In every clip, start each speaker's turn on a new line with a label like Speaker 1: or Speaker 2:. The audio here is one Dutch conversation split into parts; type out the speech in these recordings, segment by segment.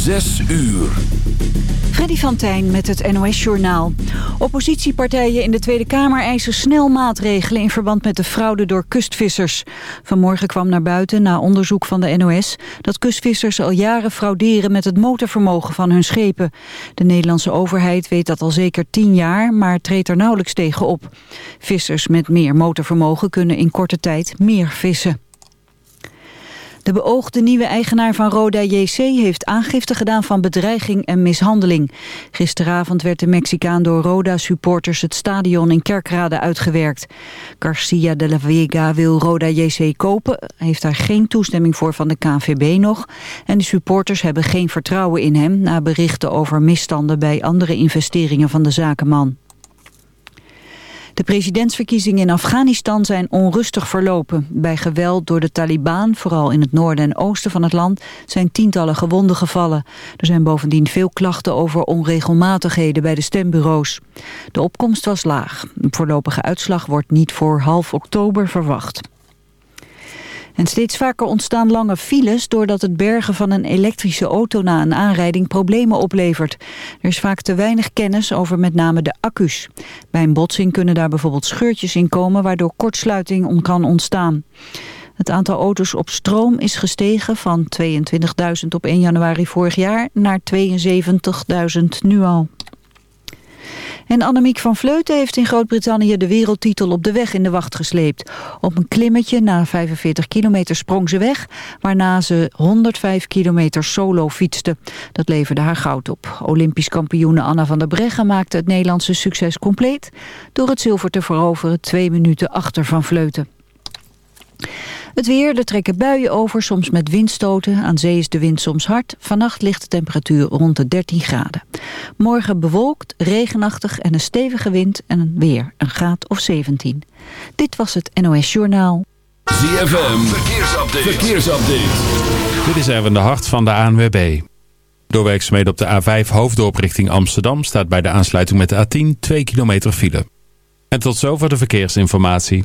Speaker 1: Zes uur.
Speaker 2: Freddy van Tijn met het NOS-journaal. Oppositiepartijen in de Tweede Kamer eisen snel maatregelen... in verband met de fraude door kustvissers. Vanmorgen kwam naar buiten, na onderzoek van de NOS... dat kustvissers al jaren frauderen met het motorvermogen van hun schepen. De Nederlandse overheid weet dat al zeker tien jaar... maar treedt er nauwelijks tegen op. Vissers met meer motorvermogen kunnen in korte tijd meer vissen. De beoogde nieuwe eigenaar van Roda JC heeft aangifte gedaan van bedreiging en mishandeling. Gisteravond werd de Mexicaan door Roda-supporters het stadion in Kerkrade uitgewerkt. Garcia de la Vega wil Roda JC kopen, heeft daar geen toestemming voor van de KNVB nog. En de supporters hebben geen vertrouwen in hem na berichten over misstanden bij andere investeringen van de zakenman. De presidentsverkiezingen in Afghanistan zijn onrustig verlopen. Bij geweld door de Taliban, vooral in het noorden en oosten van het land, zijn tientallen gewonden gevallen. Er zijn bovendien veel klachten over onregelmatigheden bij de stembureaus. De opkomst was laag. De voorlopige uitslag wordt niet voor half oktober verwacht. Steeds vaker ontstaan lange files doordat het bergen van een elektrische auto na een aanrijding problemen oplevert. Er is vaak te weinig kennis over met name de accu's. Bij een botsing kunnen daar bijvoorbeeld scheurtjes in komen waardoor kortsluiting kan ontstaan. Het aantal auto's op stroom is gestegen van 22.000 op 1 januari vorig jaar naar 72.000 nu al. En Annemiek van Vleuten heeft in Groot-Brittannië de wereldtitel op de weg in de wacht gesleept. Op een klimmetje na 45 kilometer sprong ze weg, waarna ze 105 kilometer solo fietste. Dat leverde haar goud op. Olympisch kampioene Anna van der Breggen maakte het Nederlandse succes compleet... door het zilver te veroveren twee minuten achter van Vleuten. Het weer, er trekken buien over, soms met windstoten. Aan zee is de wind soms hard. Vannacht ligt de temperatuur rond de 13 graden. Morgen bewolkt, regenachtig en een stevige wind en weer een graad of 17. Dit was het NOS Journaal.
Speaker 1: ZFM, verkeersupdate. verkeersupdate.
Speaker 3: Dit is even de hart van de ANWB. Doorwerkzaamheden op de A5 Hoofddorp richting Amsterdam... staat bij de aansluiting met de A10 2 kilometer file. En tot zover de verkeersinformatie.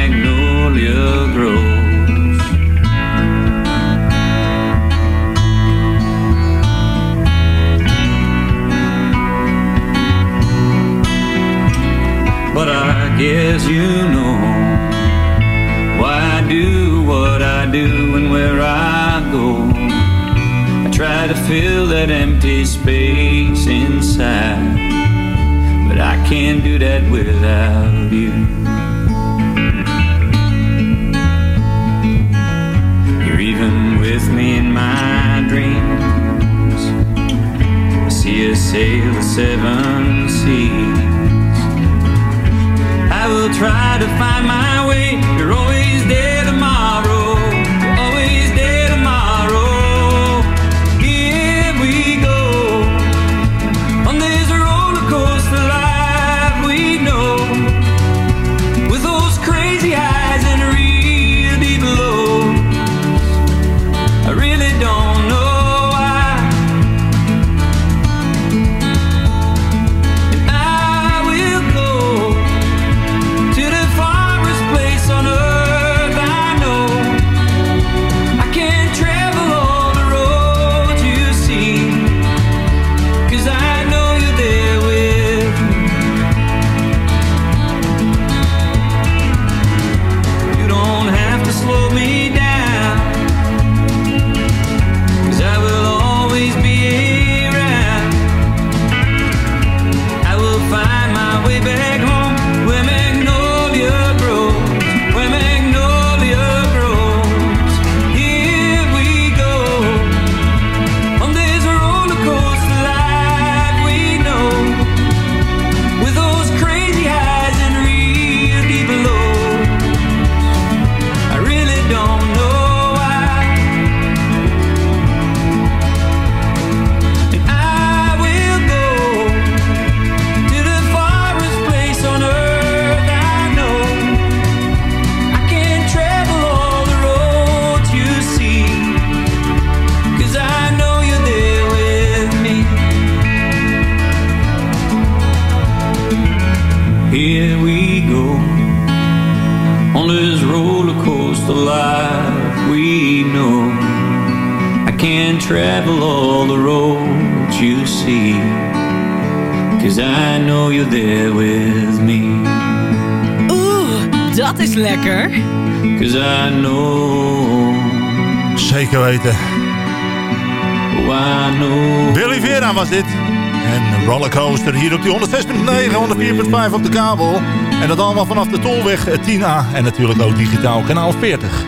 Speaker 4: Rollercoaster hier op die 106.9, 104.5 op de kabel. En dat allemaal vanaf de Tolweg 10A. En natuurlijk ook digitaal kanaal 40.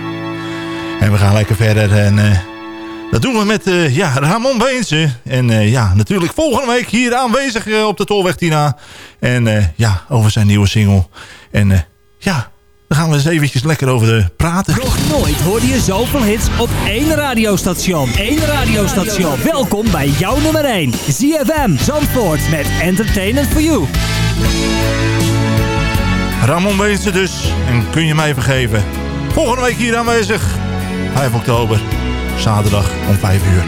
Speaker 4: En we gaan lekker verder. En eh, dat doen we met eh, ja, Ramon Beense. En eh, ja, natuurlijk volgende week hier aanwezig eh, op de Tolweg 10A. En eh, ja, over zijn nieuwe single. En eh, ja, daar gaan we eens eventjes lekker over de praten.
Speaker 5: Nog nooit hoorde je zoveel hits op één radiostation. Eén radiostation. Welkom bij jouw nummer 1. ZFM Zandvoort met Entertainment for You.
Speaker 4: Ramon Beense dus. En kun je mij vergeven. Volgende week hier aanwezig. 5 oktober. Zaterdag om 5 uur.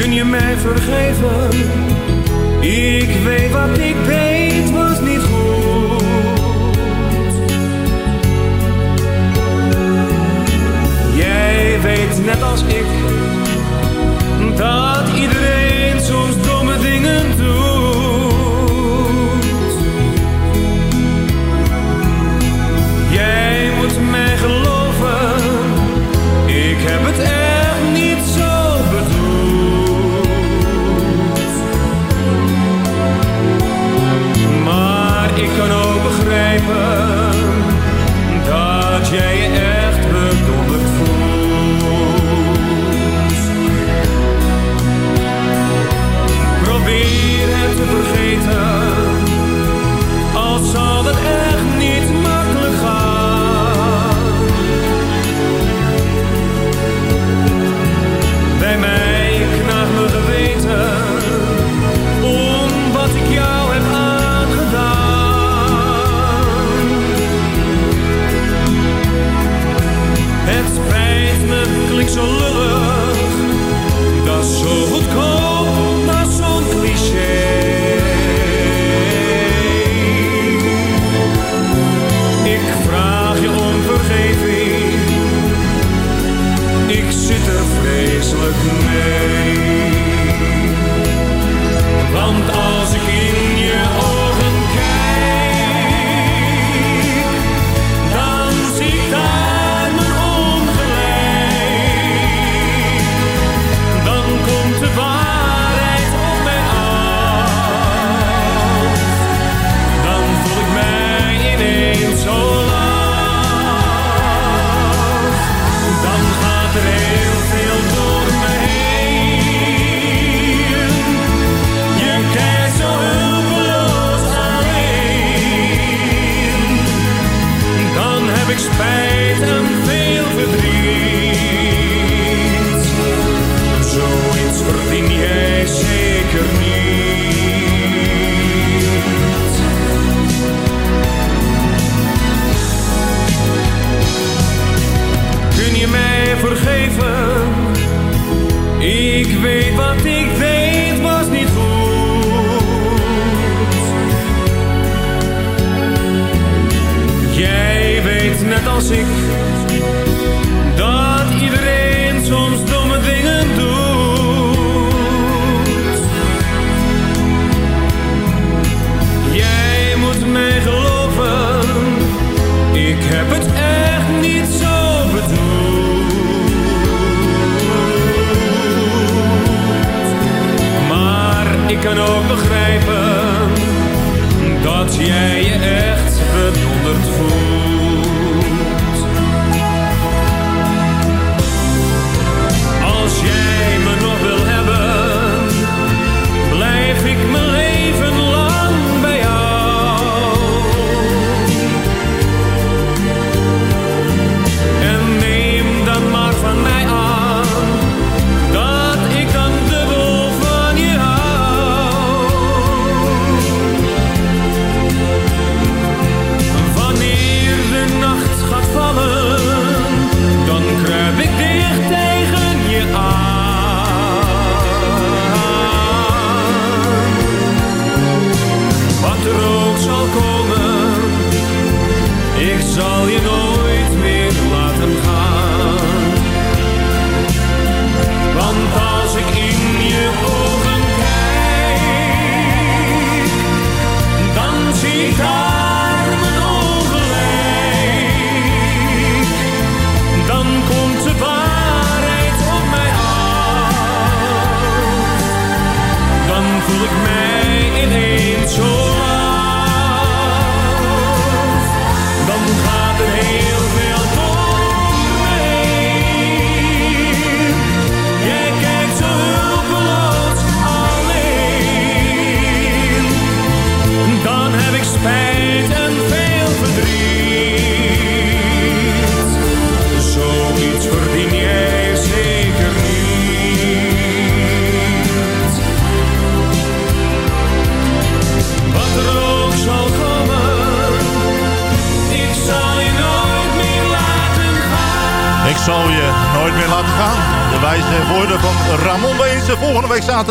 Speaker 6: Kun je mij vergeven? Ik weet wat ik deed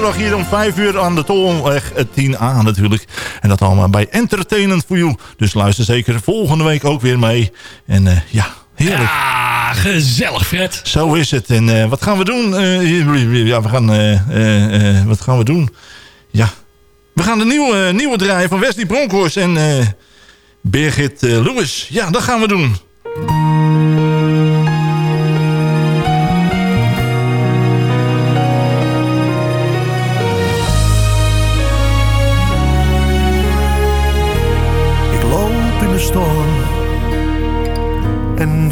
Speaker 4: zaterdag hier om 5 uur aan de Tolweg 10A natuurlijk. En dat allemaal bij Entertainment for You. Dus luister zeker volgende week ook weer mee. En eh, ja, heerlijk.
Speaker 3: Ja, gezellig Fred.
Speaker 4: Zo is het. En eh, wat gaan we doen? Eh, ja, we gaan... wat gaan we doen? Ja, we gaan de nieuwe, nieuwe draaien van Wesley Bronkhorst en Birgit Lewis. Ja, dat gaan we doen.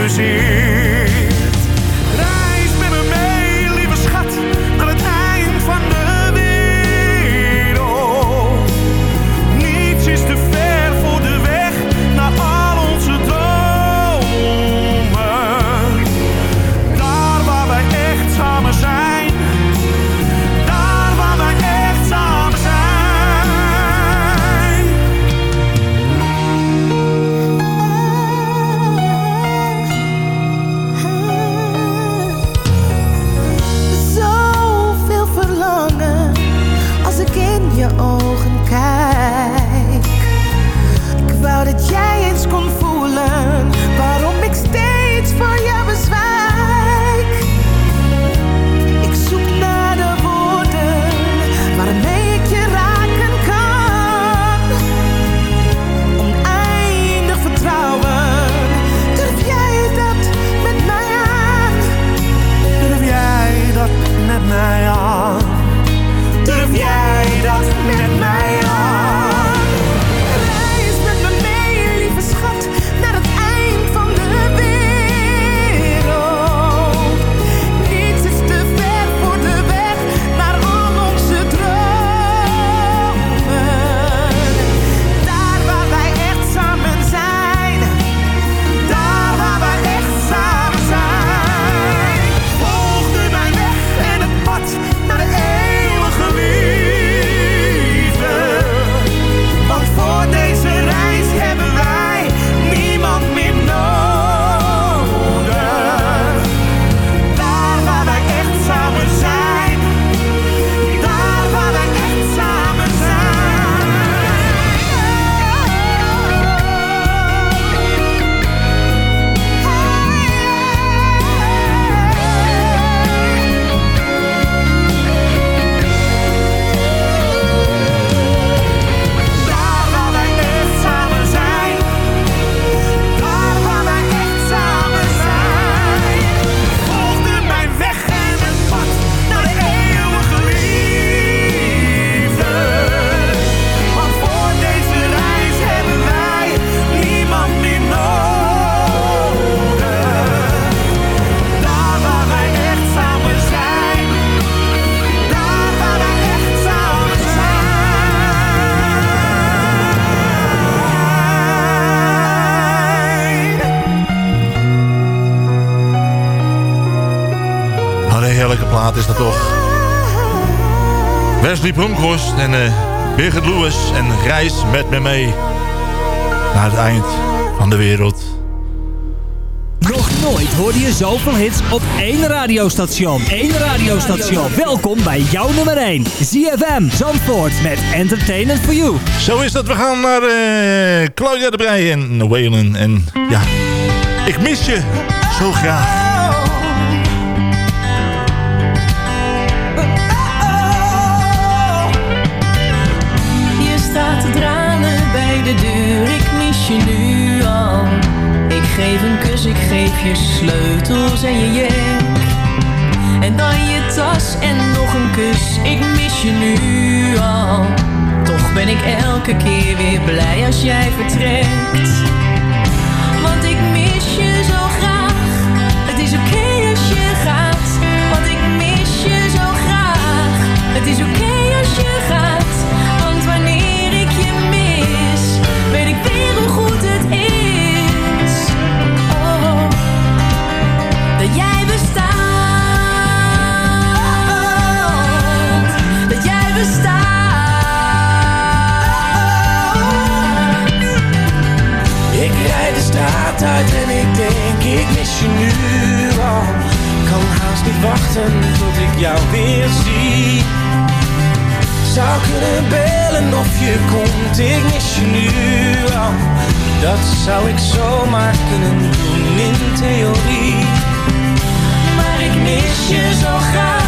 Speaker 4: bezeer. Wesley Bronkhorst en uh, Birgit Lewis en Reis met me mee. Naar het eind van de wereld.
Speaker 5: Nog nooit hoorde je zoveel hits op één radiostation. Eén radiostation. Welkom bij jouw nummer 1. ZFM Zandvoort met Entertainment for You.
Speaker 4: Zo is dat. We gaan naar uh, Claudia de Breij en Waylon. En ja, ik mis je zo graag.
Speaker 7: En je. En dan je tas en nog een kus, ik mis je nu al. Toch ben ik elke keer weer blij als jij vertrekt. Want ik mis je zo graag, het is oké als je gaat. Want ik mis je zo graag, het is oké
Speaker 8: en ik denk, ik mis je nu al. Kan haast niet wachten tot ik jou weer zie. Zou kunnen bellen of je komt, ik mis je nu al. Dat zou ik zomaar kunnen doen in theorie. Maar ik mis je zo graag,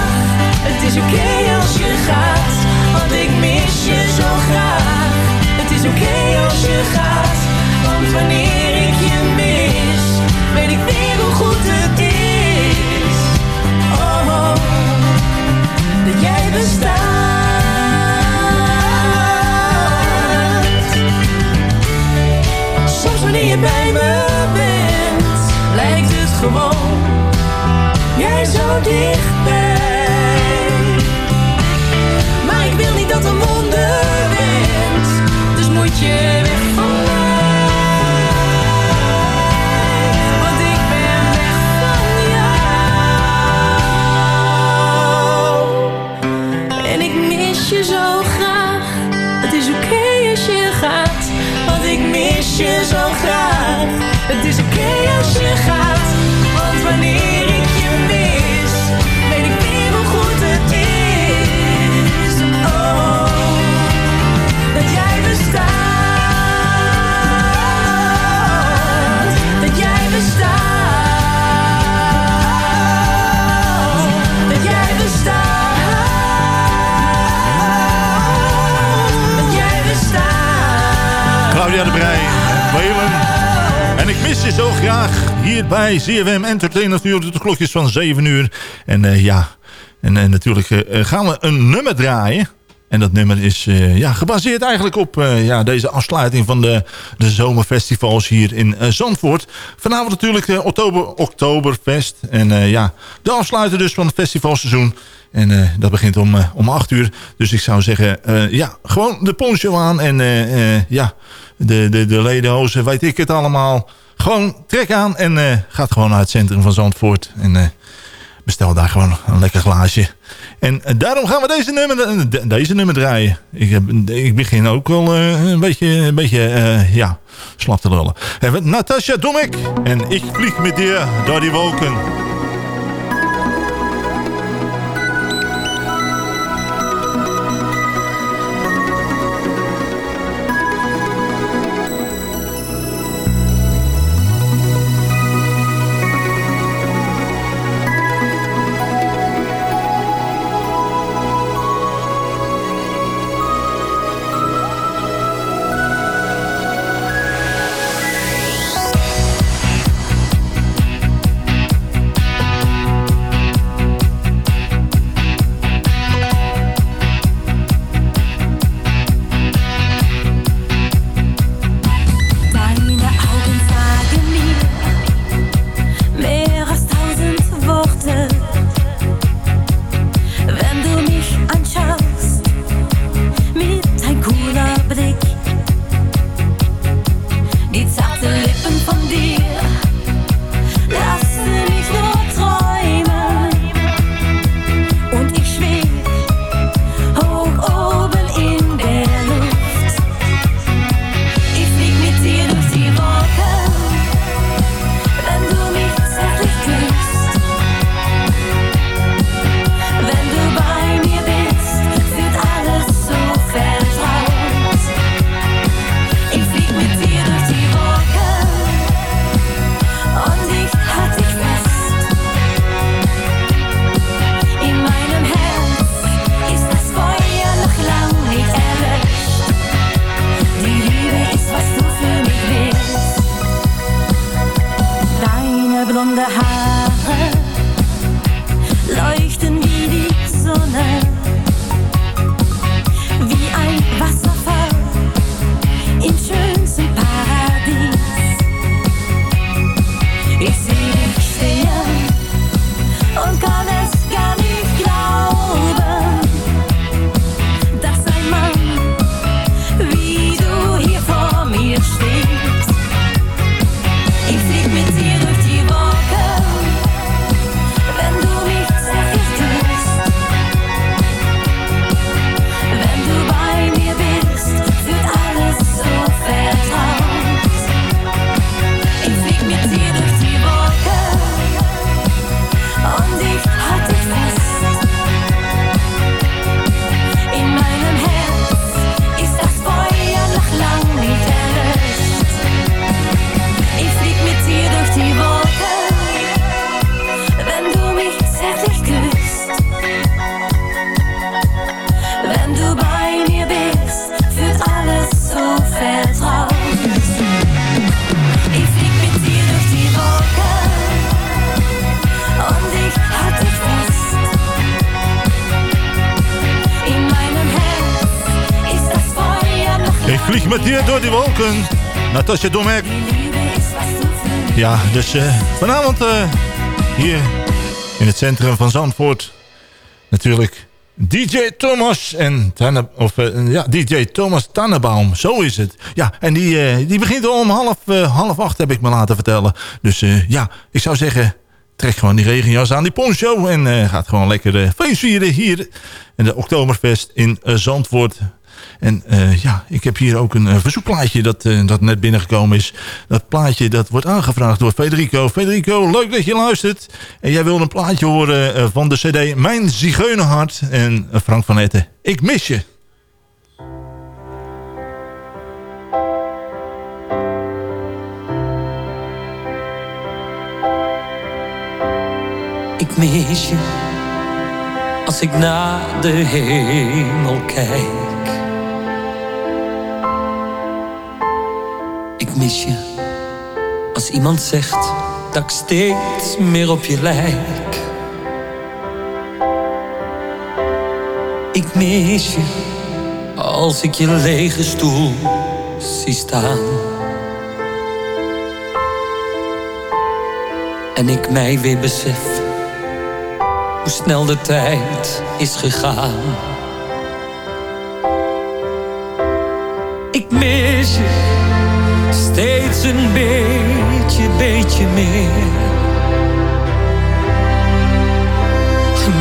Speaker 8: het is oké als je gaat. Want ik mis je zo graag, het is oké als je gaat. Want wanneer ik je mis, weet ik weer hoe goed het is. Oh, oh dat jij bestaat. Soms wanneer je bij me bent, lijkt het gewoon jij zo dichtbij. Maar ik wil niet dat een wonder bent, dus moet je Je zo graag
Speaker 4: hier bij ZFM Entertainment uur. De klokjes van 7 uur. En eh, ja, en eh, natuurlijk eh, gaan we een nummer draaien. En dat nummer is ja, gebaseerd eigenlijk op ja, deze afsluiting van de, de zomerfestivals hier in Zandvoort. Vanavond natuurlijk de oktober, Oktoberfest. En ja, de afsluiter dus van het festivalseizoen. En dat begint om, om 8 uur. Dus ik zou zeggen, ja, gewoon de poncho aan. En ja, de, de, de ledenhozen, weet ik het allemaal. Gewoon trek aan en eh, gaat gewoon naar het centrum van Zandvoort. En eh, bestel daar gewoon een lekker glaasje. En eh, daarom gaan we deze nummer, de- deze nummer draaien. Ik, heb, ik begin ook wel een beetje, een beetje ja, slap te lullen. En we- Natasja Domek en ik vlieg met dir door die wolken. Natasja Domek. Ja, dus uh, vanavond uh, hier in het centrum van Zandvoort. Natuurlijk DJ Thomas en Tanne, of uh, ja, DJ Thomas Tannebaum, zo is het. Ja, en die, die begint om half, half acht, heb ik me laten vertellen. Dus ja, ik zou zeggen, trek gewoon die regenjas aan, die poncho... en gaat gewoon lekker uh, feest vieren hier in de Oktoberfest in Zandvoort. En uh, ja, ik heb hier ook een uh, verzoekplaatje dat, uh, dat net binnengekomen is. Dat plaatje dat wordt aangevraagd door Federico. Federico, leuk dat je luistert. En jij wil een plaatje horen van de cd Mijn Zigeunerhart. En Frank van Etten, ik mis je.
Speaker 6: Ik mis je als ik naar de hemel kijk. Ik mis je als iemand zegt dat ik steeds meer op je lijk. Ik mis je als ik je lege stoel zie staan. En ik mij weer besef hoe snel de tijd is gegaan. Een beetje, beetje meer.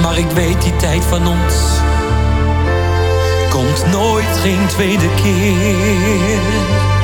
Speaker 6: Maar ik weet die tijd van ons komt nooit geen tweede keer.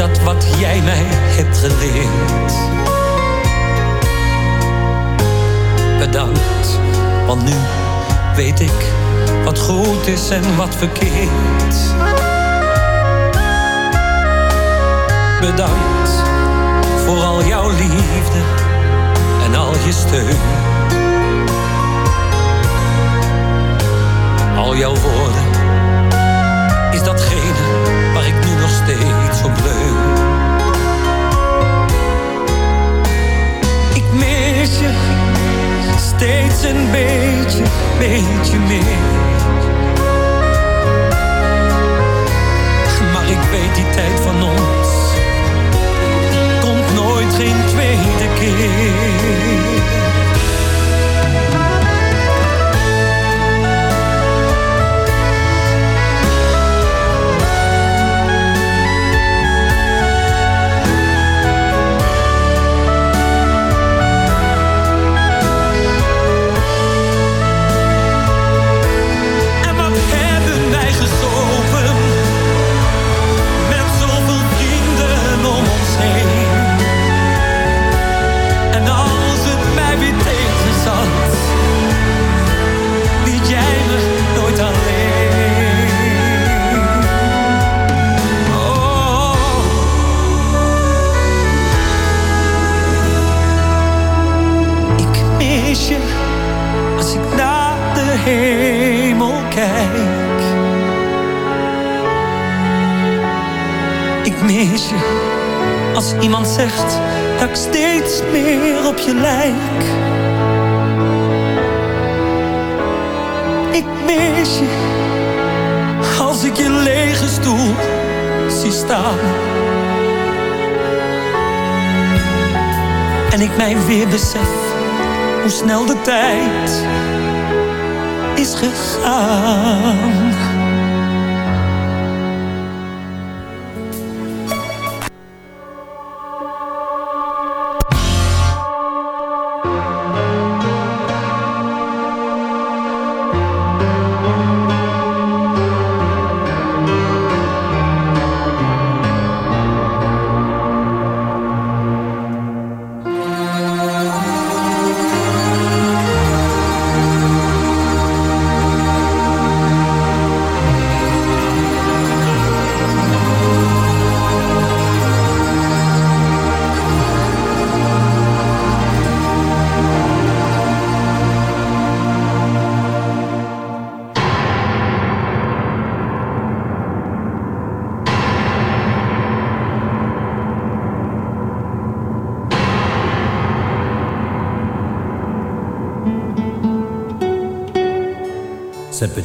Speaker 6: Dat wat jij mij hebt geleerd. Bedankt, want nu weet ik wat goed is en wat verkeerd. Bedankt voor al jouw liefde en al je steun. Al jouw woorden steeds. Ik mis je steeds een beetje, beetje meer. Maar ik weet die tijd van ons komt nooit geen tweede keer. Kijk. Ik mis je als iemand zegt dat ik steeds meer op je lijk. Ik mis je als ik je lege stoel zie staan. En ik mij weer besef hoe snel de tijd is gegaan.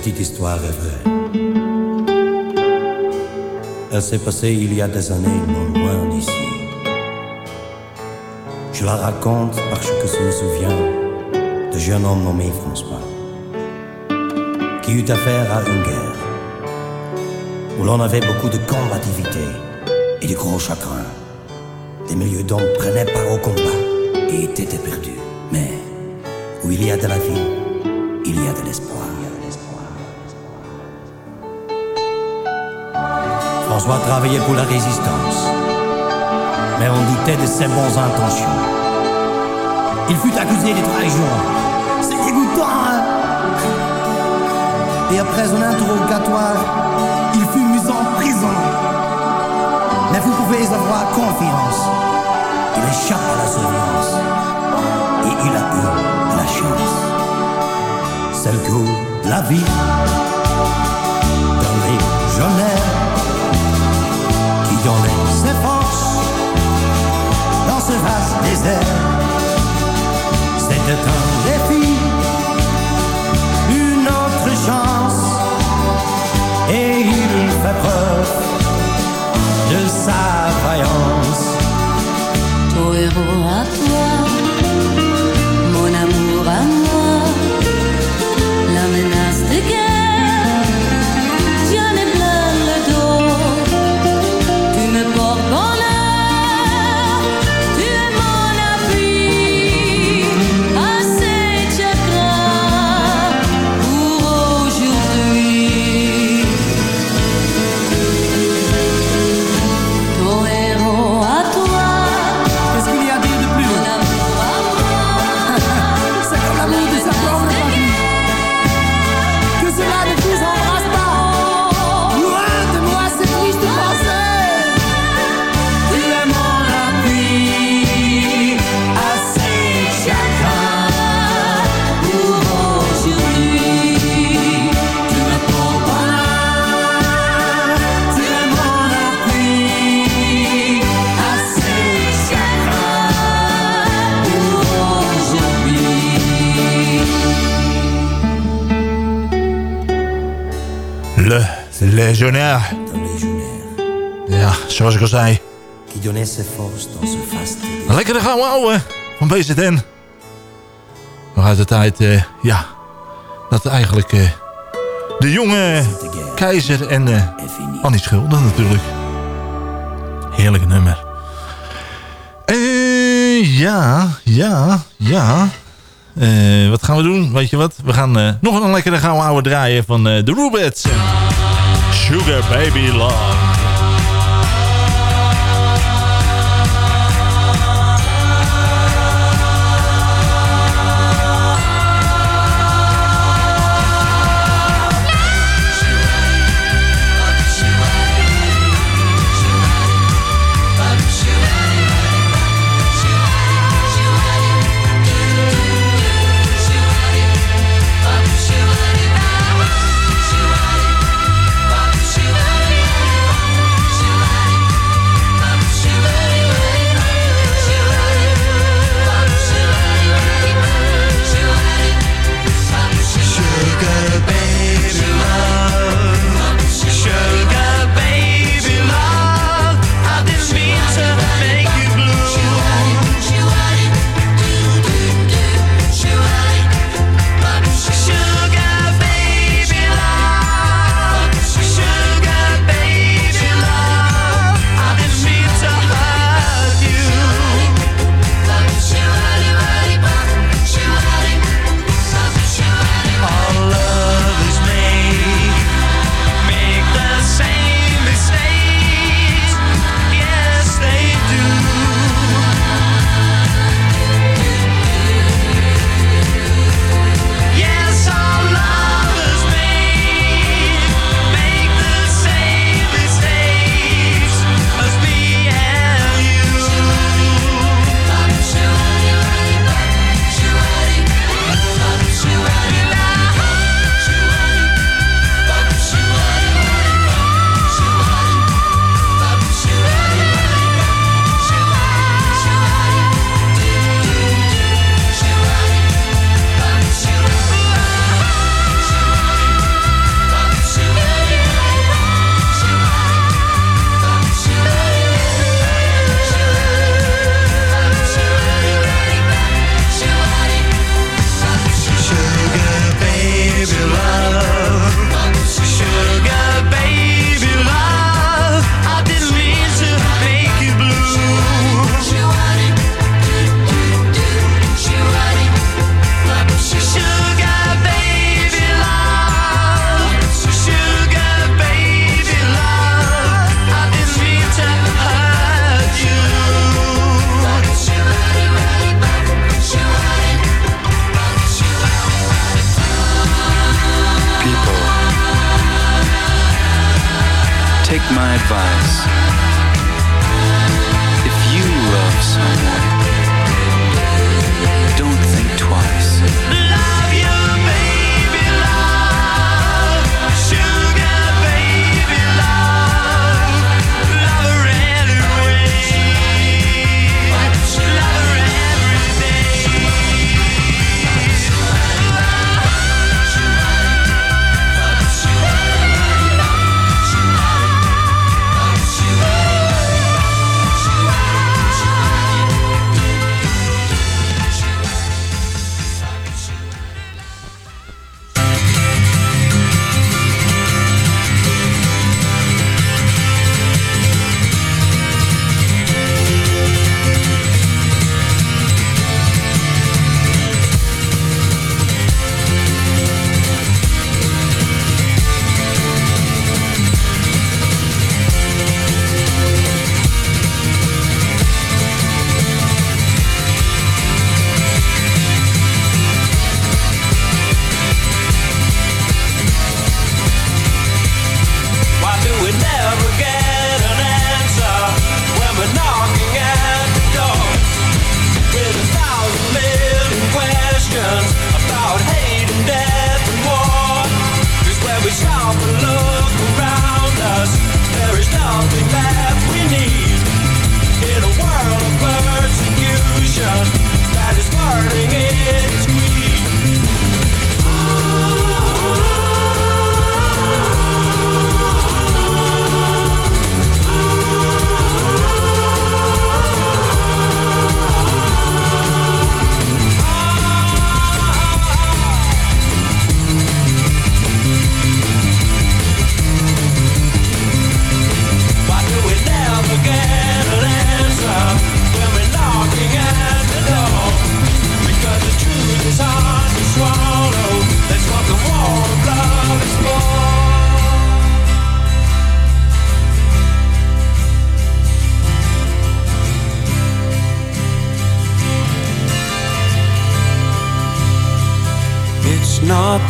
Speaker 9: Petite histoire est vraie. Elle s'est passée il y a des années, non loin d'ici. Je la raconte parce que je me souviens de jeune homme nommé François, qui eut affaire à une guerre, où l'on avait beaucoup de combativité et de gros chagrins. Des milieux d'hommes prenaient part au combat et étaient perdus. Mais où il y a de la vie, François travaillait pour la résistance, mais on doutait de ses bonnes intentions. Il fut accusé de trahison. C'est dégoûtant, hein Et après un interrogatoire, il fut mis en prison. Mais vous pouvez avoir confiance. Il échappe à la surveillance. Et il a eu de la chance. Celle que la vie
Speaker 4: Up. Legionnaire. Ja, zoals ik al zei. Lekkere gouden ouwe van BZN. Nog uit de tijd, eh, ja, dat eigenlijk eh, de jonge keizer en eh Annie Schulden natuurlijk. Heerlijke nummer. Eh, ja, ja, ja. Wat gaan we doen? Weet je wat? We gaan nog een lekkere gouden ouwe draaien van de Rubets. Sugar Baby Love.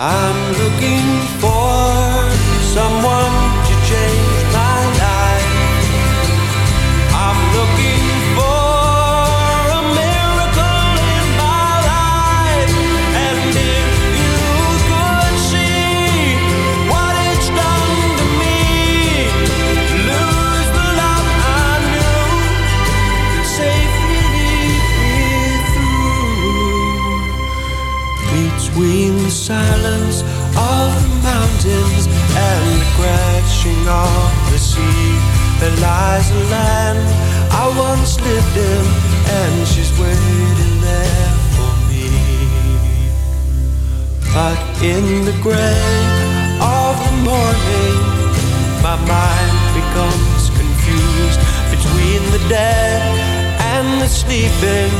Speaker 10: I'm looking for someone of the sea. There lies a land I once lived in, and she's waiting there for me. But in the gray of the morning, my mind becomes confused between the dead and the sleeping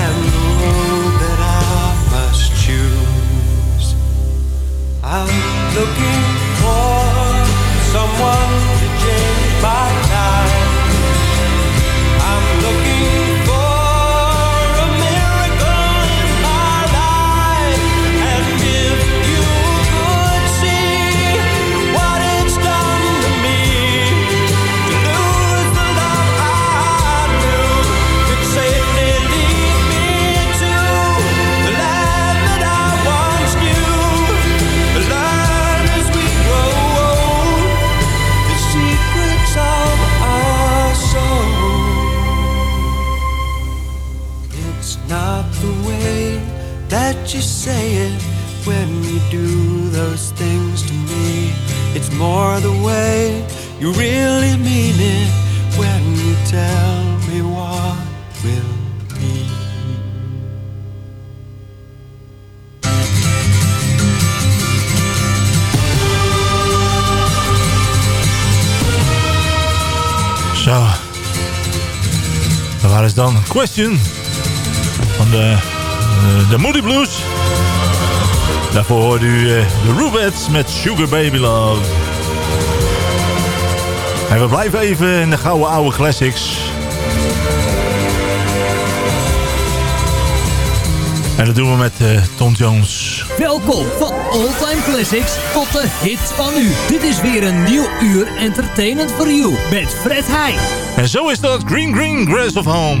Speaker 10: and the road that I must choose. I'm looking for. One to change my life. I'm looking.
Speaker 4: Dan Question van de, eh, de Moody Blues. Daarvoor hoorde u eh, de Rubettes met Sugar Baby Love. En we blijven even in de gouden oude classics. En dat doen we met eh, Tom Jones.
Speaker 11: Welkom van All Time Classics tot de hits van nu. Dit is weer een nieuw uur Entertainment for You met Fred Heij.
Speaker 4: En zo is dat Green Green Grass of Home,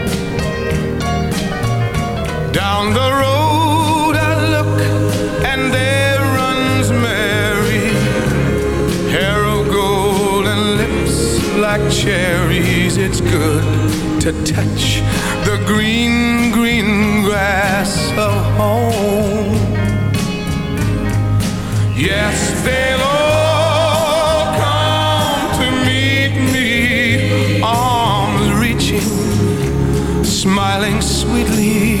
Speaker 12: Down the road I look and there runs Mary, hair of gold and lips like cherries. It's good to touch the green, green grass of home. Yes, they'll all come to meet me, arms reaching, smiling sweetly.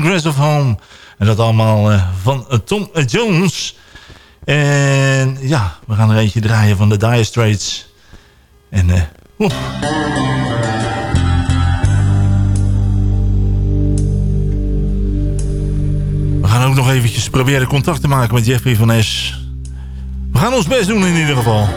Speaker 12: Grass of Home.
Speaker 4: En dat allemaal eh, van eh, Tom eh, Jones. En ja, we gaan er eentje draaien van de Dire Straits. En. We gaan ook nog eventjes proberen contact te maken met Jeffrey van Es. We gaan ons best doen in ieder geval.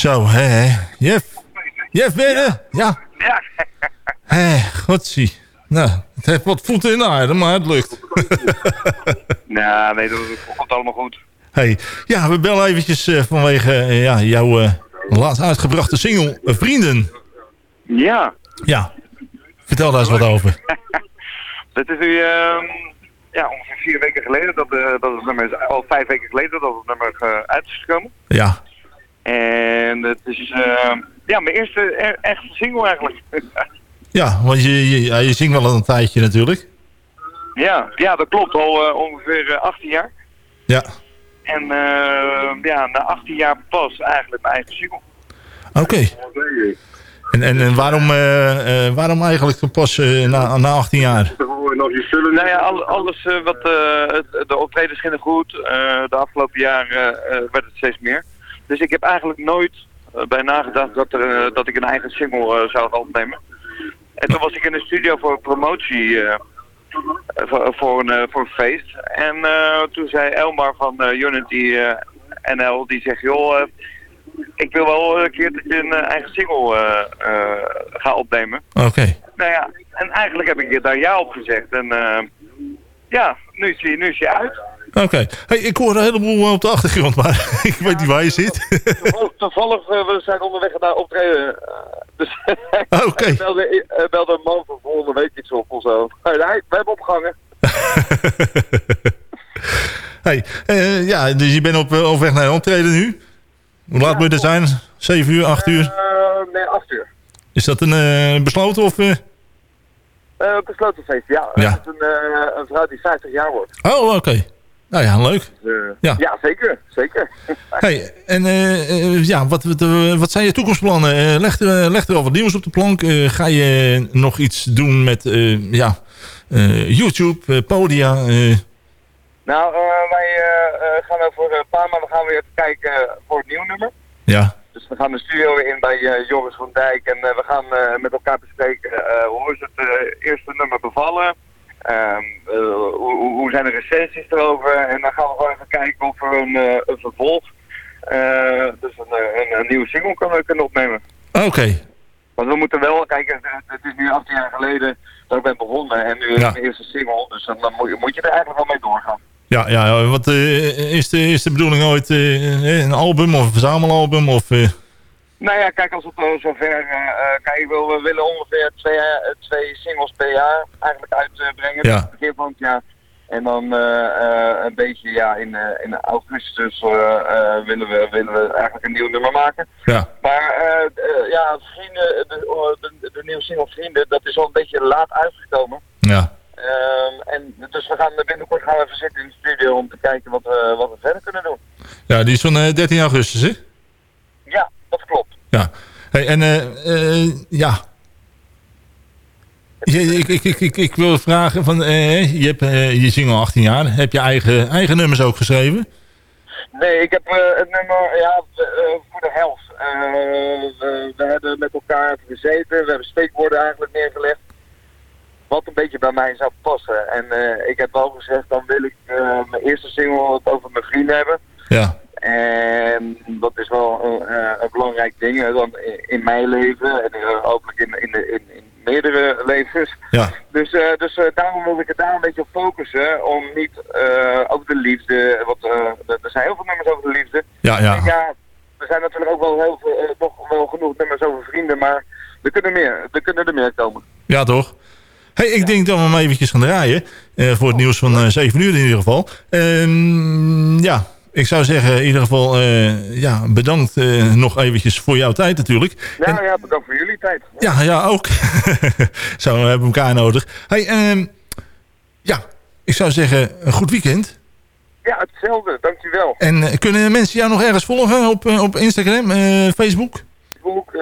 Speaker 4: Zo, hè, hè. Jeff. Jeff, ben je? Ja.
Speaker 13: Ja.
Speaker 4: Hé. Nou, het heeft wat voeten in de aarde, maar het lukt.
Speaker 13: Nou, nee, dat dat komt allemaal goed.
Speaker 4: hey, ja, we bellen eventjes eh, vanwege eh, ja, jouw eh, laatst uitgebrachte single Vrienden.
Speaker 13: Ja.
Speaker 4: Ja, vertel daar eens wat over.
Speaker 13: Het is nu ehm, ja, ongeveer vier weken geleden dat, dat het nummer is, al vijf weken geleden dat het nummer uit is gekomen.
Speaker 4: Ja.
Speaker 13: En het is ehm, ja, mijn eerste e- echte single eigenlijk.
Speaker 4: Ja, want je, je, ja, je zingt wel een tijdje natuurlijk.
Speaker 13: ja, ja, dat klopt. Al eh, ongeveer eh, 18 jaar.
Speaker 4: Ja.
Speaker 13: En ja, na 18 jaar pas eigenlijk mijn eigen single.
Speaker 4: Oké. En, en, en waarom, eh, eh, waarom eigenlijk pas eh, na, na 18 jaar?
Speaker 13: Nou ja, al- alles eh, wat eh, de optredens gingen goed. Eh, de afgelopen jaren eh, werd het steeds meer. Dus ik heb eigenlijk nooit eh, bij nagedacht dat, er, eh, dat ik een eigen single eh, zou gaan opnemen. En toen was ik in de studio voor een promotie voor, voor, een, voor een feest. En toen zei Elmar van Unity NL, die zegt, joh, ik wil wel een keer dat je een eigen single eh, gaat opnemen.
Speaker 4: Oké.
Speaker 13: Nou ja, en eigenlijk heb ik daar ja op gezegd. En ja, nu is hij, nu is hij uit.
Speaker 4: Oké. Hey, ik hoor een heleboel op de achtergrond, maar ik weet niet waar je zit.
Speaker 13: Toevallig, toevallig eh, we zijn onderweg naar optreden. eh, dus
Speaker 4: Oké.
Speaker 13: belde, eh, belde een man van volgende week iets op of zo. Nee, we hebben opgehangen.
Speaker 4: hey, eh, ja, dus je bent op, eh, op weg naar optreden nu. Hoe laat moet je er zijn? 7 uur, 8 uur?
Speaker 13: Eh, nee, acht uur.
Speaker 4: Is dat een eh, besloten of... eh?
Speaker 13: Eh besloten feest, ja.
Speaker 4: Ja.
Speaker 13: Het is een, eh, een vrouw die 50 jaar wordt.
Speaker 4: Oh, oké. Nou ja, leuk.
Speaker 13: Dus, eh,
Speaker 4: Ja.
Speaker 13: ja. zeker. Zeker.
Speaker 4: Hey, en eh, eh, ja, wat, wat, wat zijn je toekomstplannen? Eh, leg, er, leg al wat nieuws op de plank. Ga je nog iets doen met ja, YouTube, Podia?
Speaker 13: Nou, wij gaan over een paar maanden gaan we weer kijken voor het nieuw nummer.
Speaker 4: ja,
Speaker 13: Dus we gaan de studio weer in bij Joris van Dijk en we gaan met elkaar bespreken hoe is het eerste nummer bevallen. Ehm, eh, hoe, zijn de recensies erover? En dan gaan we gewoon even kijken of we een, eh, een vervolg, eh, dus een, een, een nieuwe single kunnen, kunnen opnemen.
Speaker 4: oké.
Speaker 13: Want we moeten wel, kijk, het, het is nu 18 jaar geleden dat ik ben begonnen en nu is
Speaker 4: Ja.
Speaker 13: mijn eerste single, dus dan, moet, je, moet je er eigenlijk wel mee doorgaan.
Speaker 4: Ja, ja wat is, de, is de bedoeling ooit een album of een verzamelalbum? Of?
Speaker 13: Nou ja, kijk, als het uh, zover... eh, eh, kijk, we willen ongeveer twee, eh, twee singles per jaar eigenlijk uitbrengen.
Speaker 4: Ja.
Speaker 13: Het begin van het jaar. En dan eh, eh, een beetje, ja, in, eh, in augustus eh, eh, willen, we, willen we eigenlijk een nieuw nummer maken.
Speaker 4: Ja.
Speaker 13: Maar eh, eh, ja, vrienden, de, de, de nieuwe single Vrienden, dat is al een beetje laat uitgekomen.
Speaker 4: Ja.
Speaker 13: Ehm, en dus we gaan binnenkort gaan we even zitten in de studio om te kijken wat we, wat we verder kunnen doen.
Speaker 4: ja, die is van eh, 13 augustus, hè?
Speaker 13: Ja, dat klopt.
Speaker 4: Ja. Hey, en eh, eh, ja. Je, ik, ik, ik, ik, wil vragen, van, eh, je hebt je single 18 jaar. Heb je eigen, eigen nummers ook geschreven?
Speaker 13: Nee, ik heb het nummer ja, voor de helft. We, we hebben met elkaar gezeten, we hebben steekwoorden eigenlijk neergelegd. Wat een beetje bij mij zou passen. En ik heb wel gezegd, dan wil ik mijn eerste single het over mijn vrienden hebben.
Speaker 4: Ja.
Speaker 13: En dat is wel een, eh, een belangrijk ding dan in, mijn leven en eh, hopelijk in, in, de- in, in meerdere levens.
Speaker 4: Ja.
Speaker 13: Dus, eh, dus daarom wil ik het daar een beetje op focussen. Om niet over de liefde. Want er zijn heel veel nummers over de liefde.
Speaker 4: Ja, ja.
Speaker 13: En ja, er zijn natuurlijk ook wel heel veel, nog wel genoeg nummers over vrienden. Maar er kunnen, meer, er kunnen er meer komen.
Speaker 4: Ja, toch? Hey, ik denk dat we hem eventjes gaan draaien. voor het nieuws van eh 7 uur in ieder geval. Ehm, ja, ik zou zeggen in ieder geval eh, ja, bedankt eh, nog eventjes voor jouw tijd natuurlijk.
Speaker 13: Nou ja, bedankt voor jullie tijd.
Speaker 4: Ja, ja, ook. Zo, we hebben elkaar nodig. Hey, ehm, ja, ik zou zeggen een goed weekend.
Speaker 13: Ja, hetzelfde. Dankjewel.
Speaker 4: En eh, kunnen mensen jou nog ergens volgen op, op Instagram, Facebook?
Speaker 13: Facebook,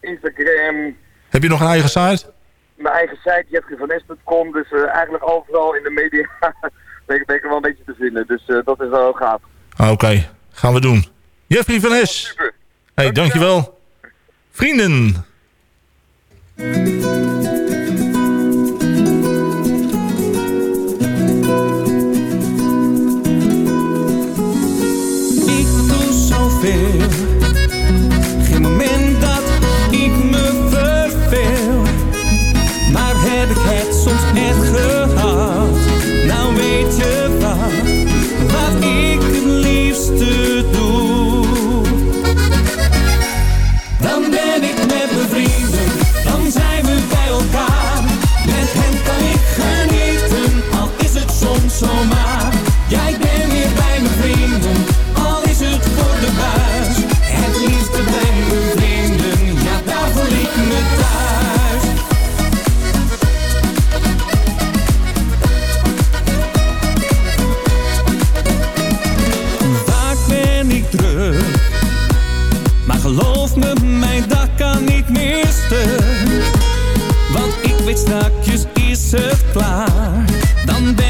Speaker 13: Instagram,
Speaker 4: Heb je nog een eigen site?
Speaker 13: mijn eigen site, jetgevanes.com. Dus eigenlijk overal in de media ben, ik, ben ik er wel een beetje te vinden. Dus eh, dat is wel gaaf.
Speaker 4: Ah, Oké, gaan we doen. Jeffrey van Es.
Speaker 13: Super.
Speaker 4: Hey, dankjewel. Vrienden.
Speaker 5: zakjes is het klaar. Dan ben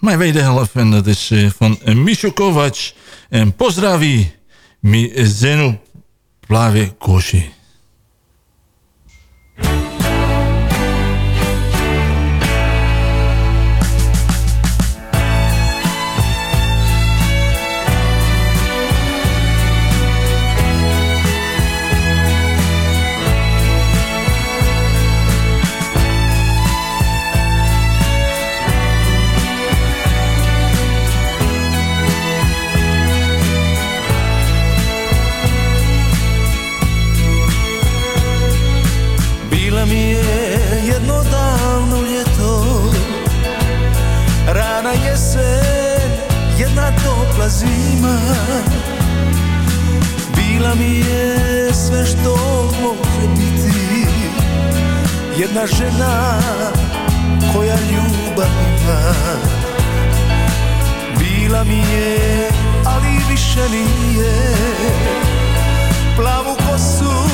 Speaker 5: mijn
Speaker 4: wederhelft. En dat is eh, van eh, Miso Kovac en Pozdravi Mizenu Plave
Speaker 14: Koshi. zima. Bila mi je sve što može biti. Jedna žena koja ljubav ima. Bila mi je, ali više nije. Plavu kosu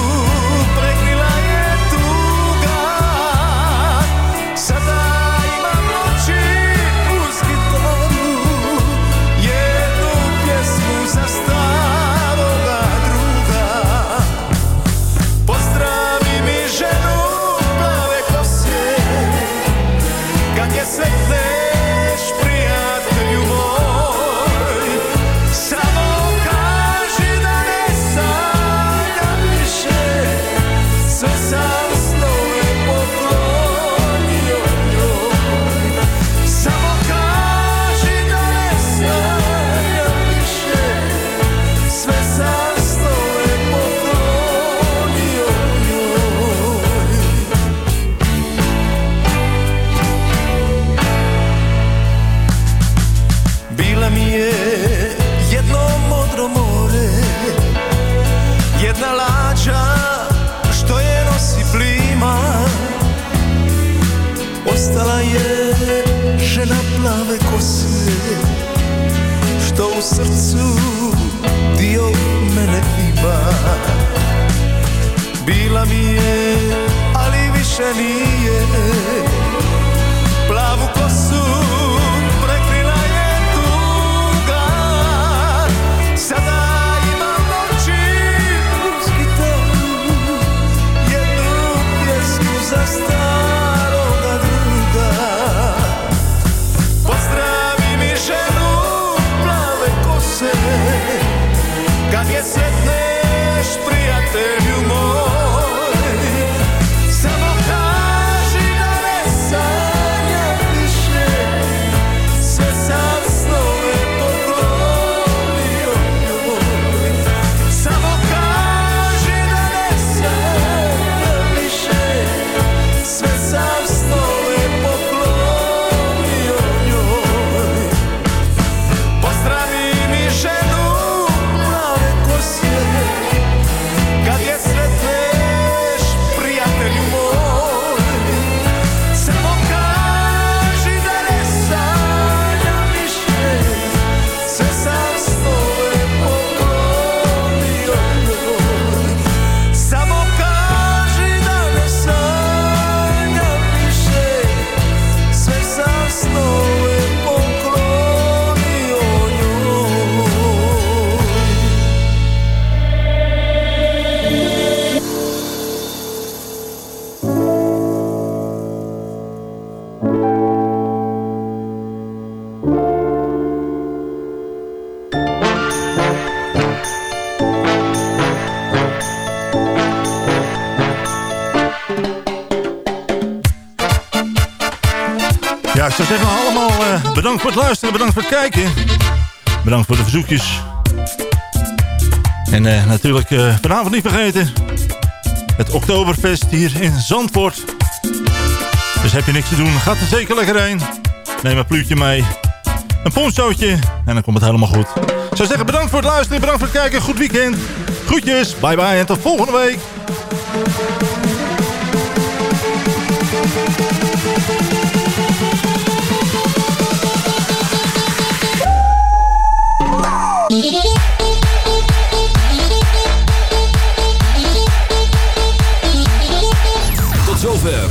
Speaker 4: bedankt voor het luisteren, bedankt voor het kijken. Bedankt voor de verzoekjes. En eh, natuurlijk eh, vanavond niet vergeten. Het Oktoberfest hier in Zandvoort. Dus heb je niks te doen, gaat er zeker lekker heen. Neem een pluutje mee. Een ponchootje. En dan komt het helemaal goed. Ik zou zeggen bedankt voor het luisteren, bedankt voor het kijken. Goed weekend. Groetjes, bye bye en tot volgende week.